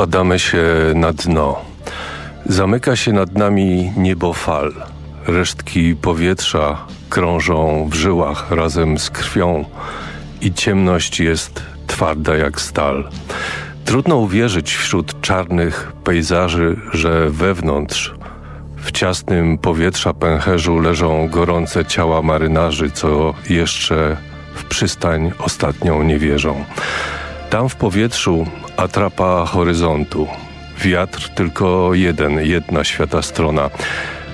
Zapadamy się na dno. Zamyka się nad nami niebo fal. Resztki powietrza krążą w żyłach razem z krwią i ciemność jest twarda jak stal. Trudno uwierzyć wśród czarnych pejzaży, że wewnątrz w ciasnym powietrza pęcherzu leżą gorące ciała marynarzy, co jeszcze w przystań ostatnią nie wierzą. Tam w powietrzu atrapa horyzontu. Wiatr tylko jeden, jedna świata strona.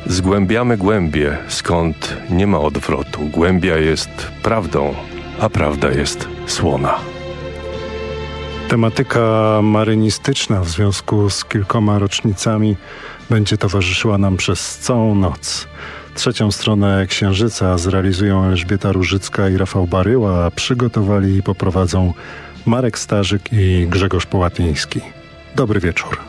Zgłębiamy głębie, skąd nie ma odwrotu. Głębia jest prawdą, a prawda jest słona. Tematyka marynistyczna w związku z kilkoma rocznicami będzie towarzyszyła nam przez całą noc. Trzecią stronę Księżyca zrealizują Elżbieta Różycka i Rafał Baryła, a przygotowali i poprowadzą Marek Starzyk i Grzegorz Połatyński. Dobry wieczór.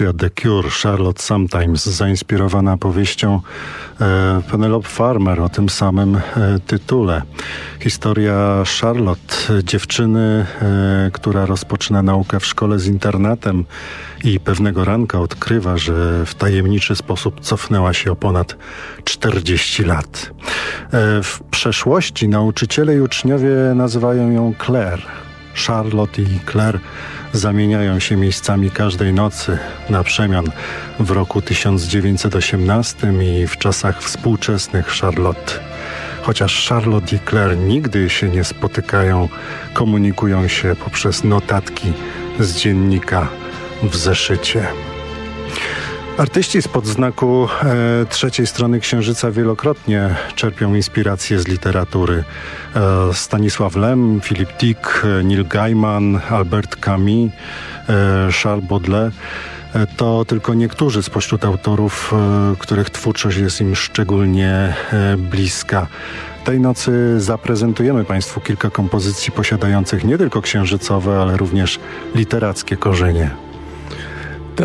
Kompozycja The Cure, Charlotte Sometimes, zainspirowana powieścią e, Penelope Farmer o tym samym e, tytule. Historia Charlotte, dziewczyny, e, która rozpoczyna naukę w szkole z internatem i pewnego ranka odkrywa, że w tajemniczy sposób cofnęła się o ponad 40 lat. E, w przeszłości nauczyciele i uczniowie nazywają ją Claire. Charlotte i Claire zamieniają się miejscami każdej nocy na przemian w roku 1918 i w czasach współczesnych Charlotte. Chociaż Charlotte i Claire nigdy się nie spotykają, komunikują się poprzez notatki z dziennika w zeszycie. Artyści spod znaku e, trzeciej strony Księżyca wielokrotnie czerpią inspirację z literatury. E, Stanisław Lem, Philip Dick, Neil Gaiman, Albert Camus, e, Charles Baudelaire e, to tylko niektórzy spośród autorów, e, których twórczość jest im szczególnie e, bliska. Tej nocy zaprezentujemy Państwu kilka kompozycji posiadających nie tylko księżycowe, ale również literackie korzenie.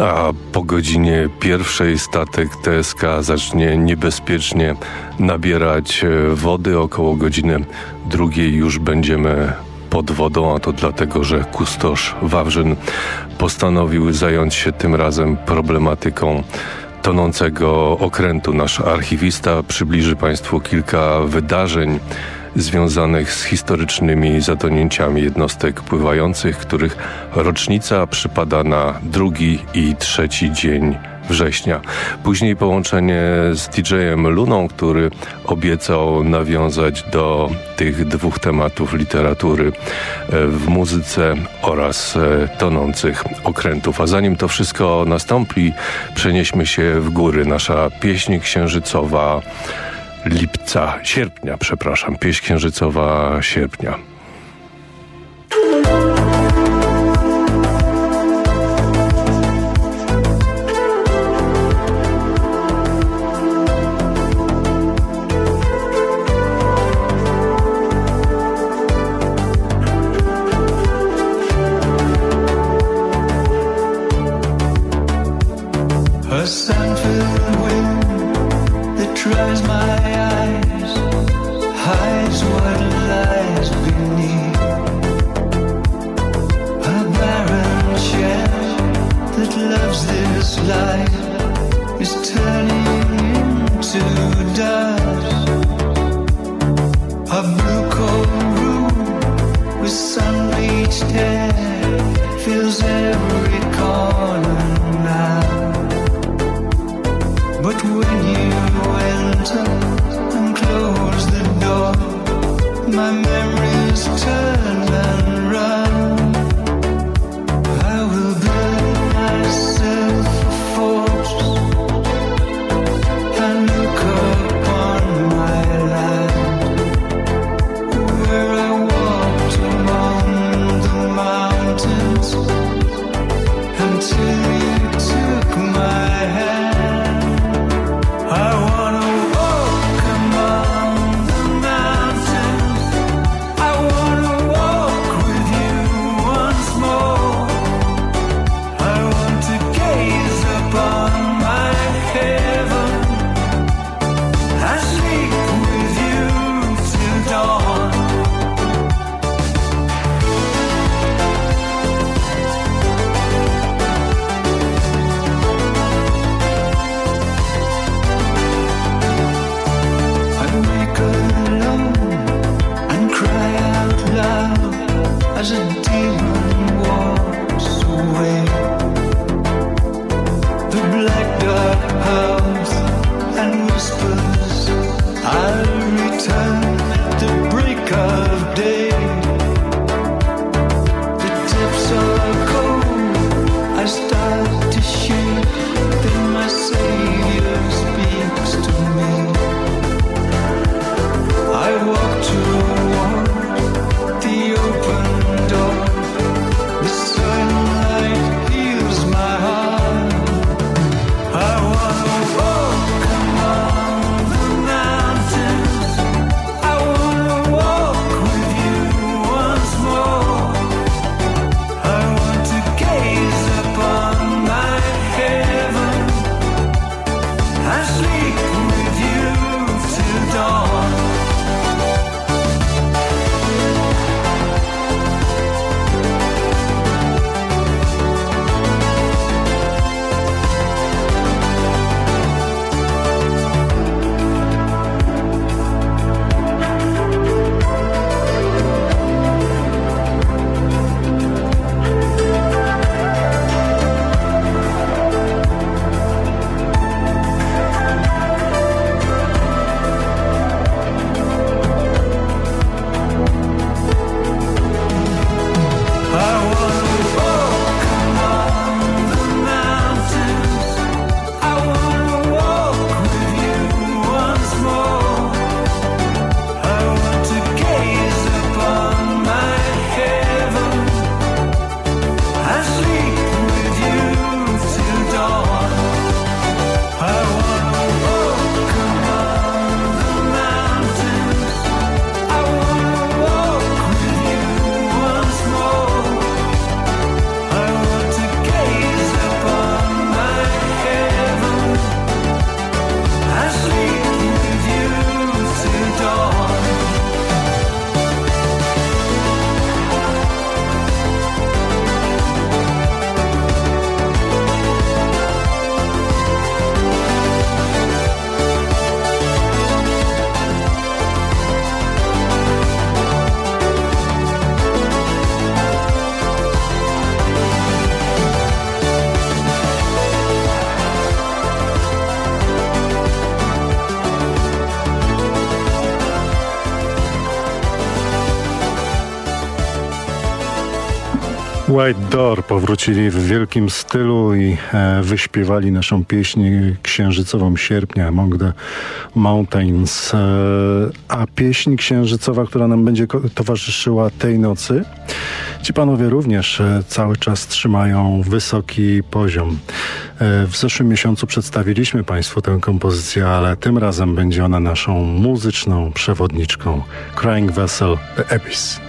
A po godzinie pierwszej statek TSK zacznie niebezpiecznie nabierać e, wody. Około godziny drugiej już będziemy pod wodą, a to dlatego, że kustosz Wawrzyn postanowił zająć się tym razem problematyką tonącego okrętu. Nasz archiwista przybliży Państwu kilka wydarzeń związanych z historycznymi zatonięciami jednostek pływających, których rocznica przypada na drugi i trzeci dzień września. Później połączenie z DJ-em Luną, który obiecał nawiązać do tych dwóch tematów literatury e, w muzyce oraz e, tonących okrętów. A zanim to wszystko nastąpi, przenieśmy się w góry. Nasza pieśń księżycowa lipca, sierpnia, przepraszam, pieśń księżycowa sierpnia. White Door powrócili w wielkim stylu i e, wyśpiewali naszą pieśń księżycową sierpnia Among the Mountains. E, a pieśń księżycowa, która nam będzie towarzyszyła tej nocy, ci panowie również e, cały czas trzymają wysoki poziom. E, w zeszłym miesiącu przedstawiliśmy Państwu tę kompozycję, ale tym razem będzie ona naszą muzyczną przewodniczką. Crying Vessel, The Abyss.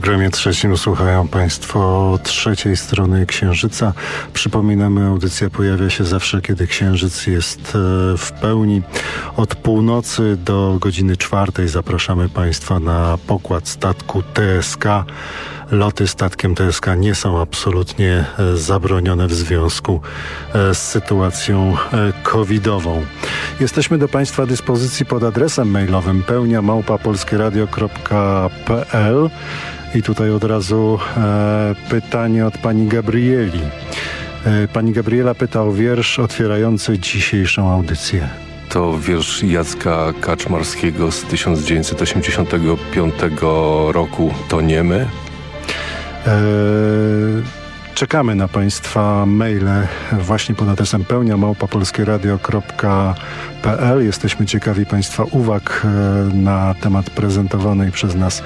Programie trzecim słuchają Państwo trzeciej strony Księżyca. Przypominamy, audycja pojawia się zawsze, kiedy Księżyc jest e, w pełni. Od północy do godziny czwartej zapraszamy Państwa na pokład statku TSK. Loty statkiem TSK nie są absolutnie e, zabronione w związku e, z sytuacją covidową. Jesteśmy do Państwa dyspozycji pod adresem mailowym pełnia małpapolskieradio.pl i tutaj od razu e, pytanie od pani Gabrieli. E, pani Gabriela pyta o wiersz otwierający dzisiejszą audycję. To wiersz Jacka Kaczmarskiego z 1985 roku. To nie my? E, czekamy na Państwa maile właśnie pod adresem pełnia małpapolskieradio.pl. Jesteśmy ciekawi Państwa uwag e, na temat prezentowanej przez nas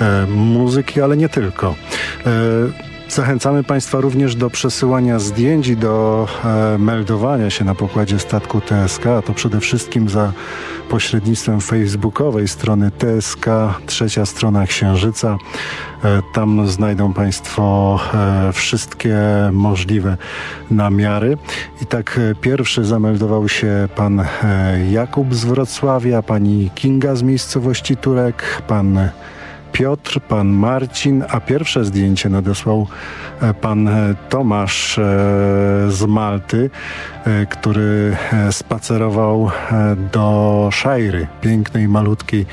E, muzyki, ale nie tylko. E, zachęcamy Państwa również do przesyłania zdjęć i do e, meldowania się na pokładzie statku TSK, a to przede wszystkim za pośrednictwem facebookowej strony TSK, trzecia strona Księżyca. E, tam znajdą Państwo e, wszystkie możliwe namiary. I tak e, pierwszy zameldował się pan Jakub z Wrocławia, pani Kinga z miejscowości Turek, pan Piotr, pan Marcin, a pierwsze zdjęcie nadesłał e, pan e, Tomasz e, z Malty, który spacerował do Szajry, pięknej, malutkiej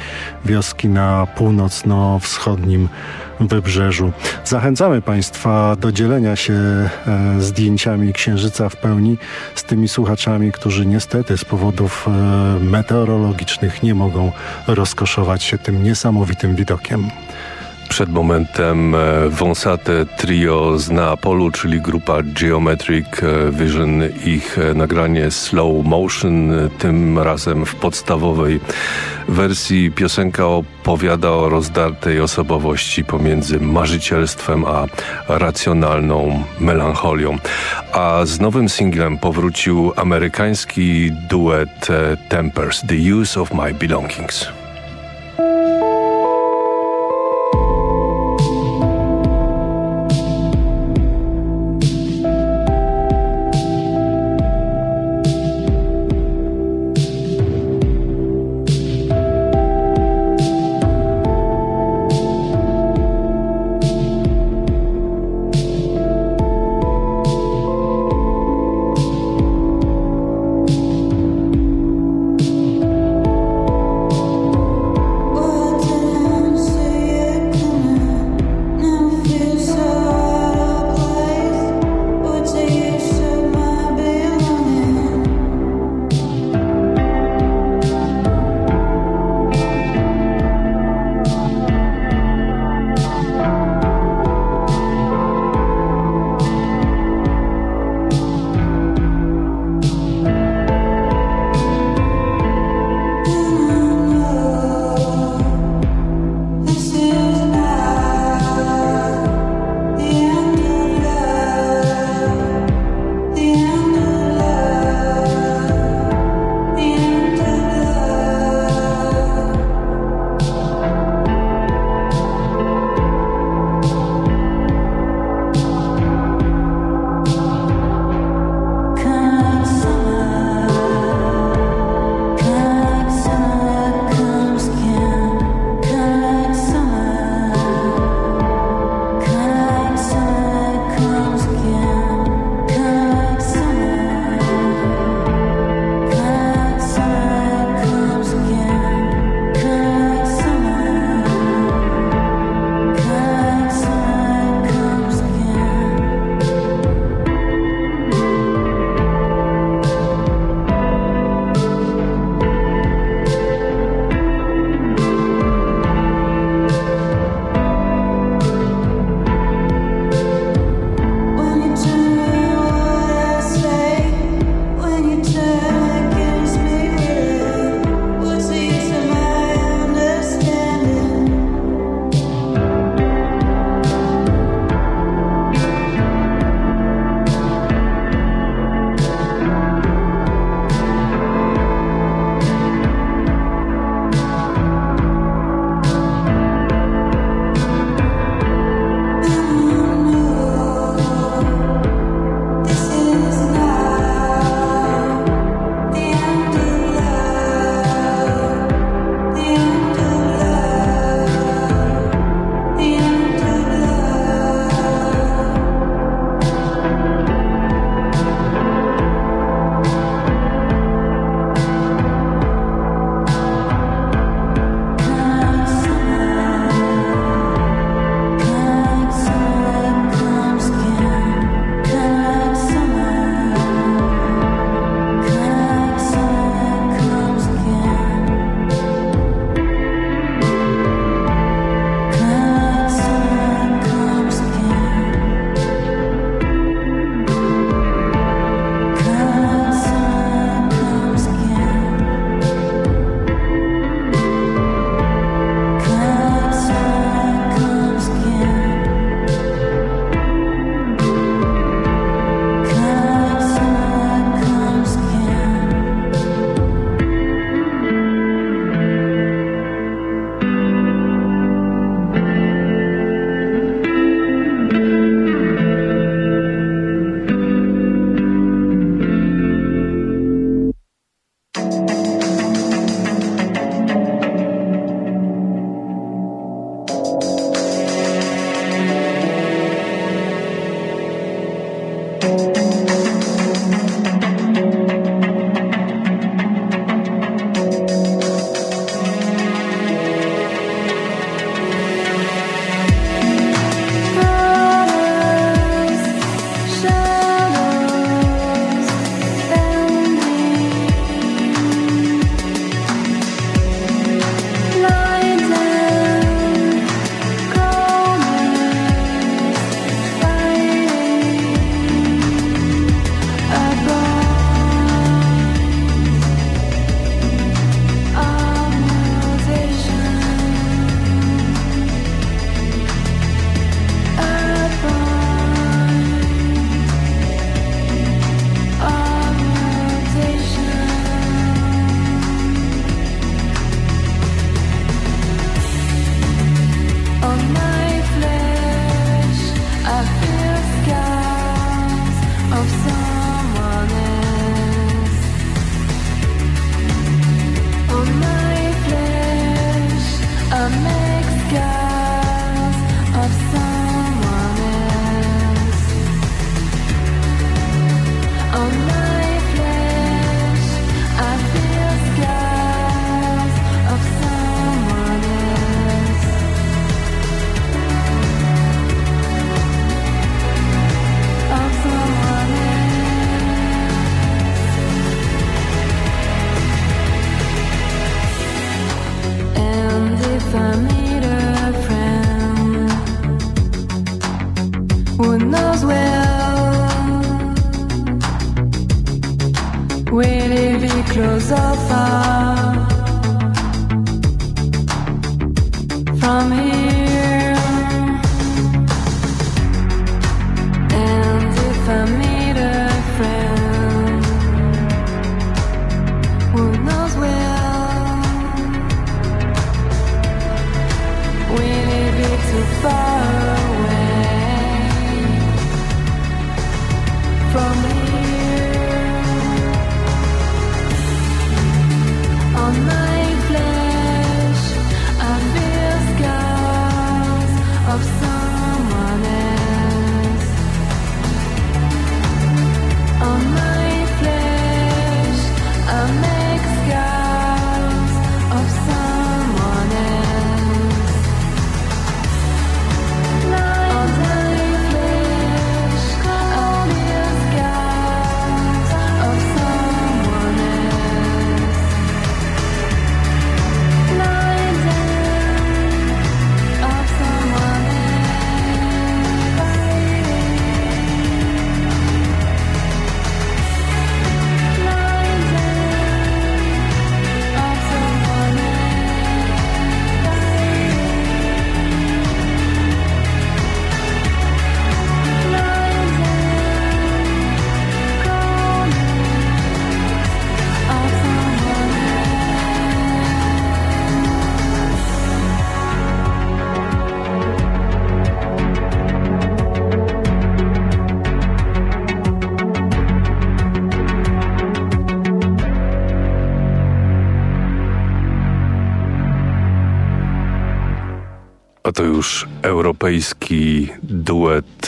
wioski na północno-wschodnim wybrzeżu. Zachęcamy Państwa do dzielenia się zdjęciami Księżyca w pełni z tymi słuchaczami, którzy niestety z powodów meteorologicznych nie mogą rozkoszować się tym niesamowitym widokiem. Przed momentem e, wąsate trio z Neapolu, czyli grupa Geometric e, Vision, ich e, nagranie Slow Motion, tym razem w podstawowej wersji piosenka opowiada o rozdartej osobowości pomiędzy marzycielstwem a racjonalną melancholią. A z nowym singlem powrócił amerykański duet Tempers, The Use of My Belongings.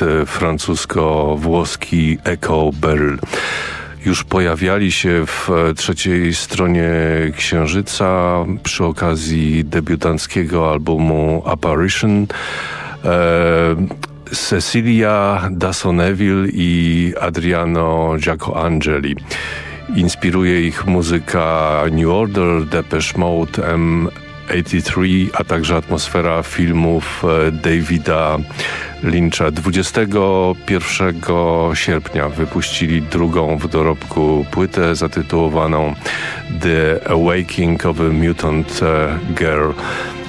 E, francusko-włoski Echo Beryl. Już pojawiali się w e, trzeciej stronie Księżyca przy okazji debiutanckiego albumu Apparition. E, Cecilia Dassoneville i Adriano Giacoangeli. Inspiruje ich muzyka New Order, Depeche Mode, M 83, a także atmosfera filmów e, Davida Lyncha. 21 sierpnia wypuścili drugą w dorobku płytę zatytułowaną The Awakening of a Mutant e, Girl.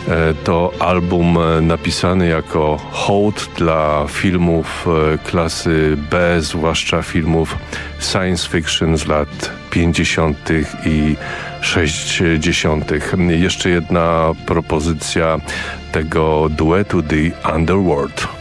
E, to album napisany jako hołd dla filmów klasy B, zwłaszcza filmów science fiction z lat 50. i 60. Jeszcze jedna propozycja tego duetu The Underworld.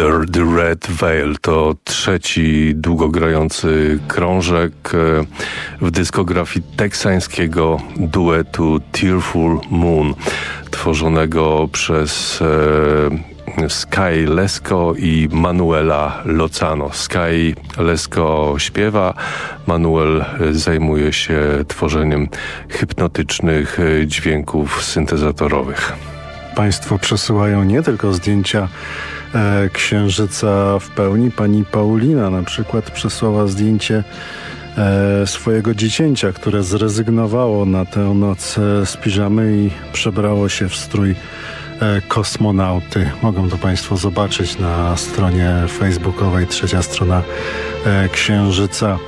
The Red Veil to trzeci długogrający krążek e, w dyskografii teksańskiego duetu Tearful Moon, tworzonego przez e, Sky Lesko i Manuela Lozano. Sky Lesko śpiewa, Manuel zajmuje się tworzeniem hipnotycznych dźwięków syntezatorowych. Państwo przesyłają nie tylko zdjęcia E, księżyca w pełni. Pani Paulina na przykład przesłała zdjęcie e, swojego dziecięcia, które zrezygnowało na tę noc e, z piżamy i przebrało się w strój kosmonauty. Mogą to Państwo zobaczyć na stronie facebookowej, trzecia strona Księżyca.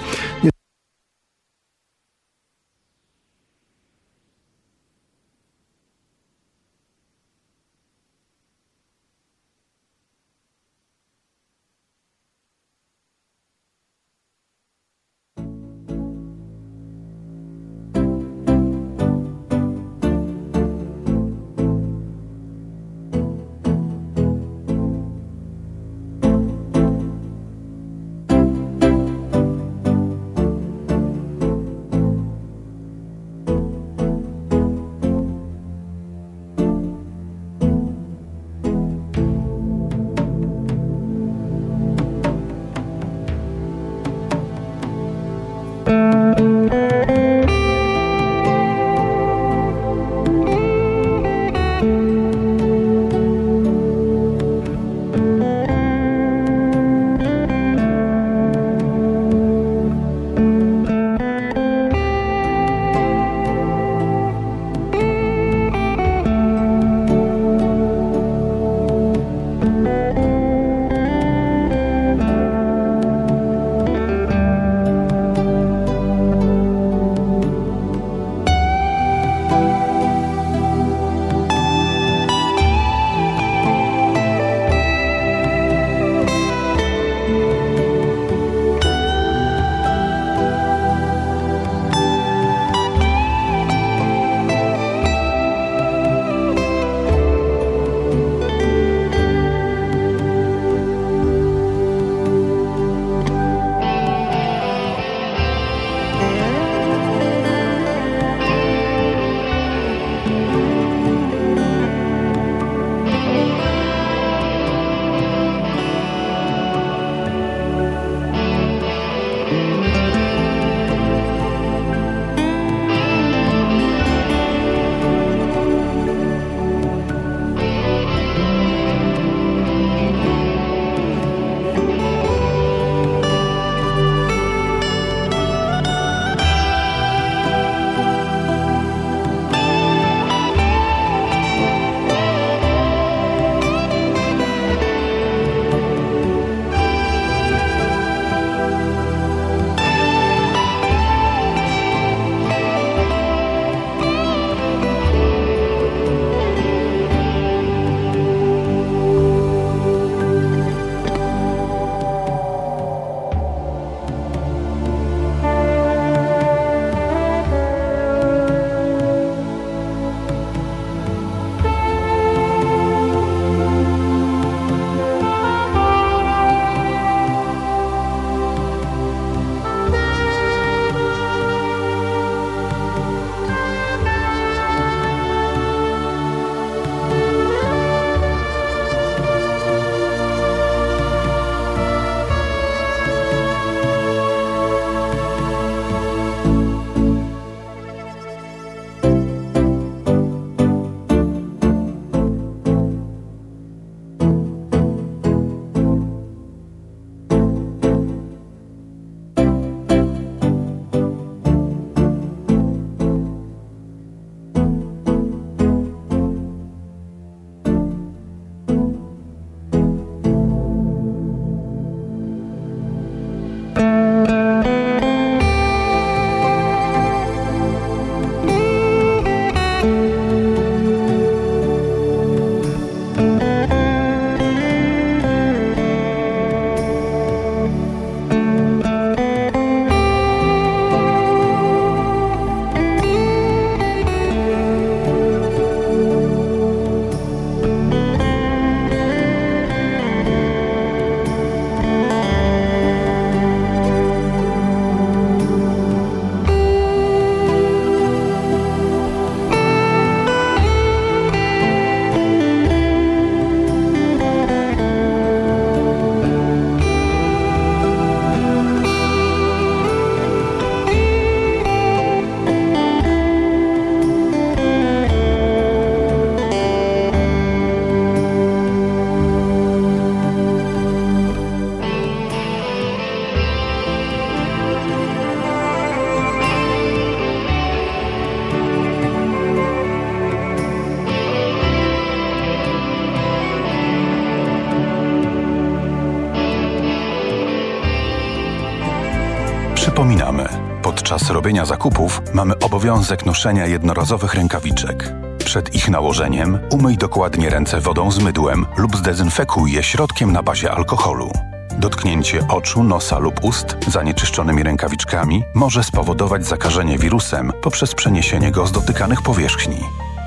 Podczas robienia zakupów mamy obowiązek noszenia jednorazowych rękawiczek. Przed ich nałożeniem umyj dokładnie ręce wodą z mydłem lub zdezynfekuj je środkiem na bazie alkoholu. Dotknięcie oczu, nosa lub ust zanieczyszczonymi rękawiczkami może spowodować zakażenie wirusem poprzez przeniesienie go z dotykanych powierzchni.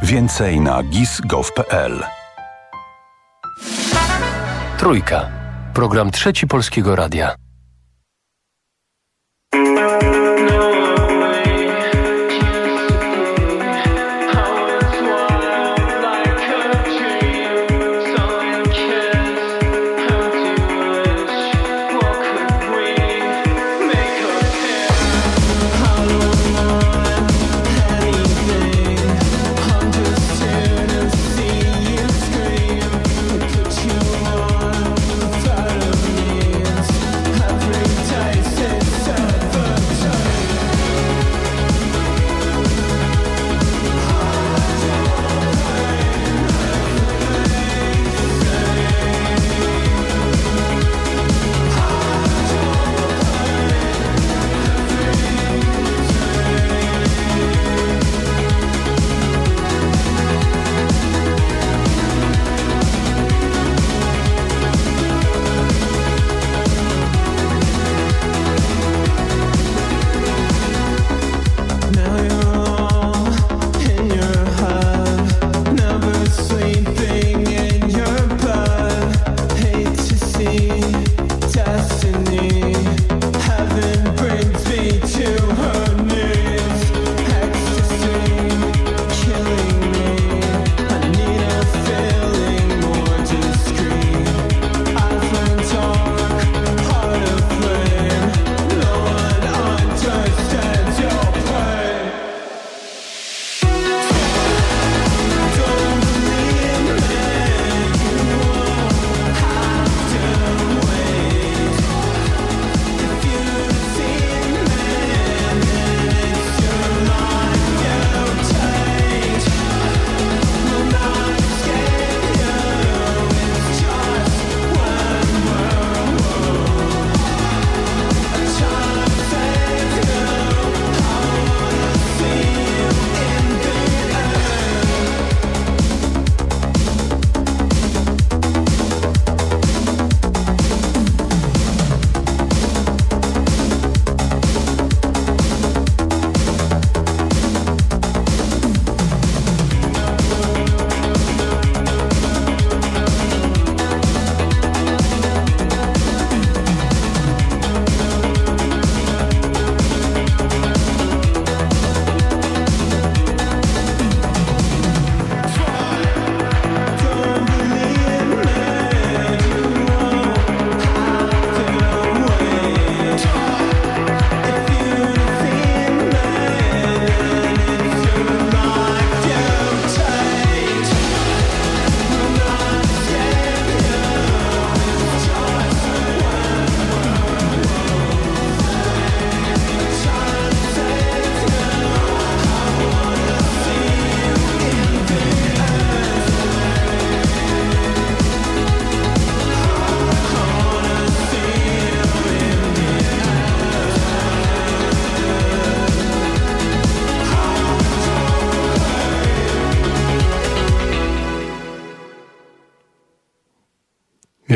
Więcej na gis.gov.pl Trójka. Program Trzeci Polskiego Radia.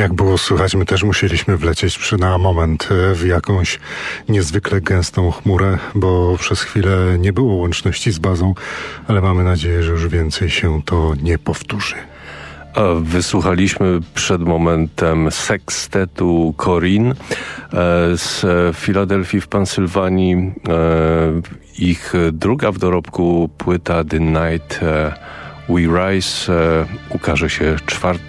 Jak było słychać, my też musieliśmy wlecieć na moment e, w jakąś niezwykle gęstą chmurę, bo przez chwilę nie było łączności z bazą, ale mamy nadzieję, że już więcej się to nie powtórzy. Wysłuchaliśmy przed momentem sekstetu Corin e, z Filadelfii w Pensylwanii. E, ich druga w dorobku płyta The Night We Rise ukaże się 4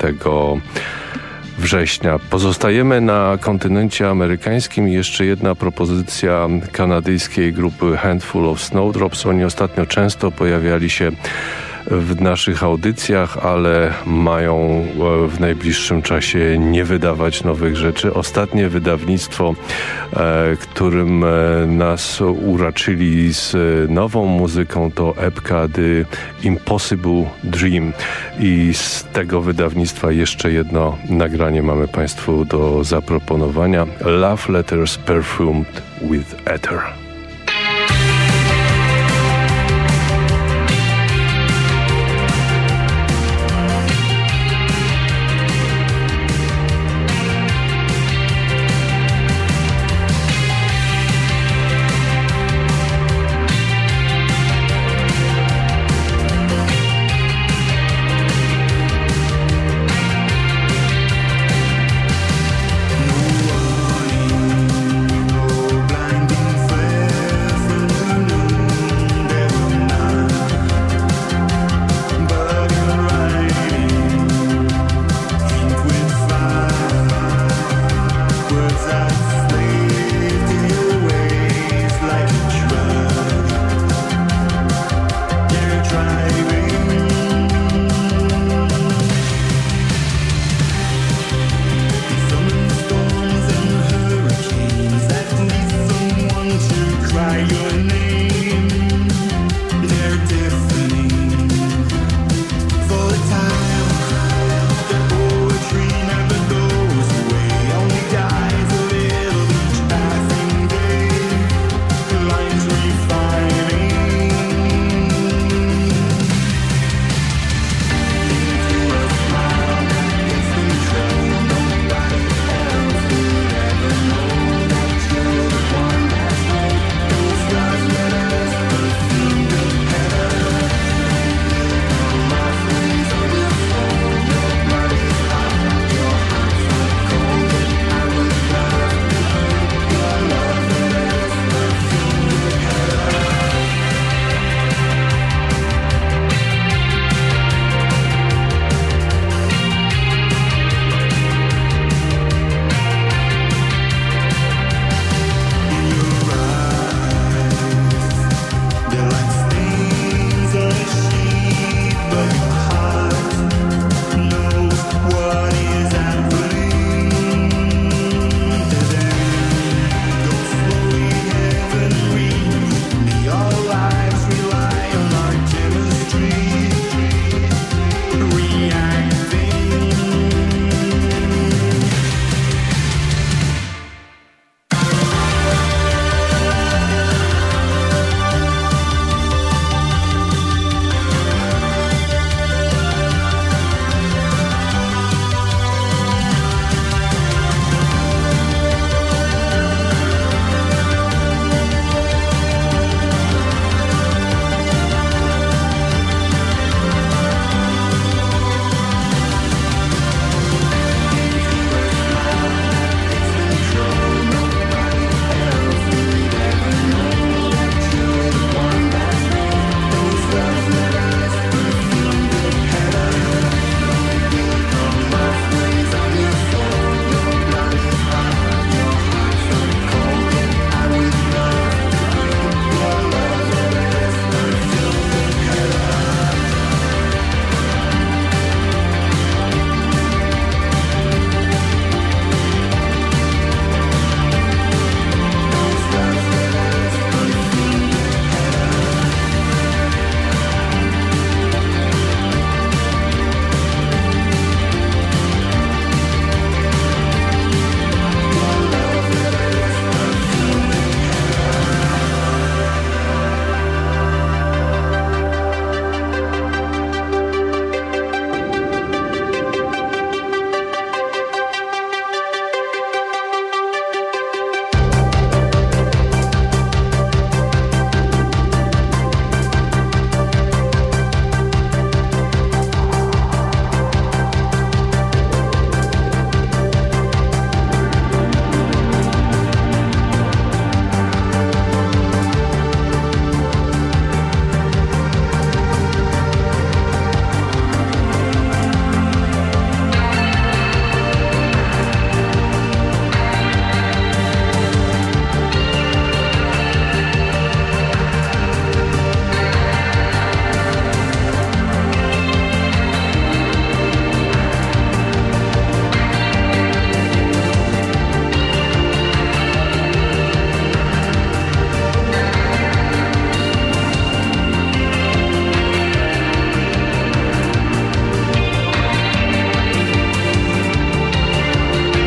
września. Pozostajemy na kontynencie amerykańskim i jeszcze jedna propozycja kanadyjskiej grupy Handful of Snowdrops. Oni ostatnio często pojawiali się w naszych audycjach, ale mają w najbliższym czasie nie wydawać nowych rzeczy. Ostatnie wydawnictwo, którym nas uraczyli z nową muzyką to epka The Impossible Dream i z tego wydawnictwa jeszcze jedno nagranie mamy Państwu do zaproponowania. Love Letters Perfumed with Ether.